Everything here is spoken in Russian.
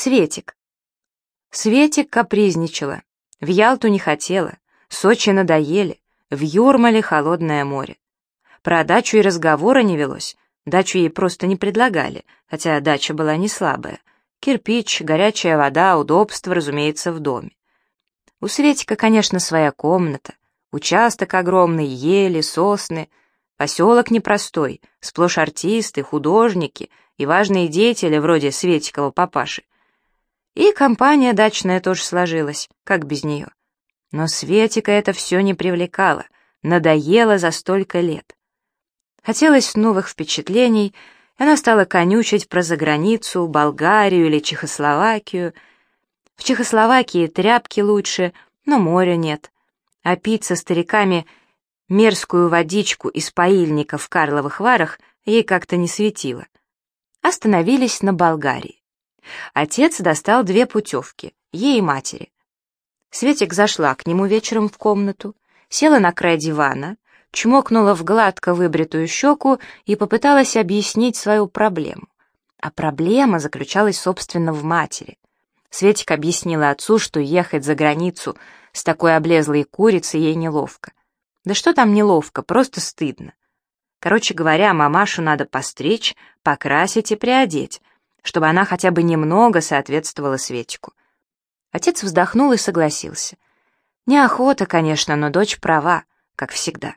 Светик. Светик капризничала. В Ялту не хотела. Сочи надоели. В Юрмале холодное море. Про дачу и разговора не велось. Дачу ей просто не предлагали, хотя дача была не слабая. Кирпич, горячая вода, удобство, разумеется, в доме. У Светика, конечно, своя комната. Участок огромный, ели, сосны. Поселок непростой, сплошь артисты, художники и важные деятели вроде Светикова папаши. И компания дачная тоже сложилась, как без нее. Но Светика это все не привлекало, надоело за столько лет. Хотелось новых впечатлений, и она стала конючить про заграницу, Болгарию или Чехословакию. В Чехословакии тряпки лучше, но моря нет. А пить со стариками мерзкую водичку из паильника в Карловых Варах ей как-то не светило. Остановились на Болгарии. Отец достал две путевки, ей и матери. Светик зашла к нему вечером в комнату, села на край дивана, чмокнула в гладко выбритую щеку и попыталась объяснить свою проблему. А проблема заключалась, собственно, в матери. Светик объяснила отцу, что ехать за границу с такой облезлой курицей ей неловко. Да что там неловко, просто стыдно. Короче говоря, мамашу надо постричь, покрасить и приодеть, чтобы она хотя бы немного соответствовала Светику. Отец вздохнул и согласился. Неохота, конечно, но дочь права, как всегда.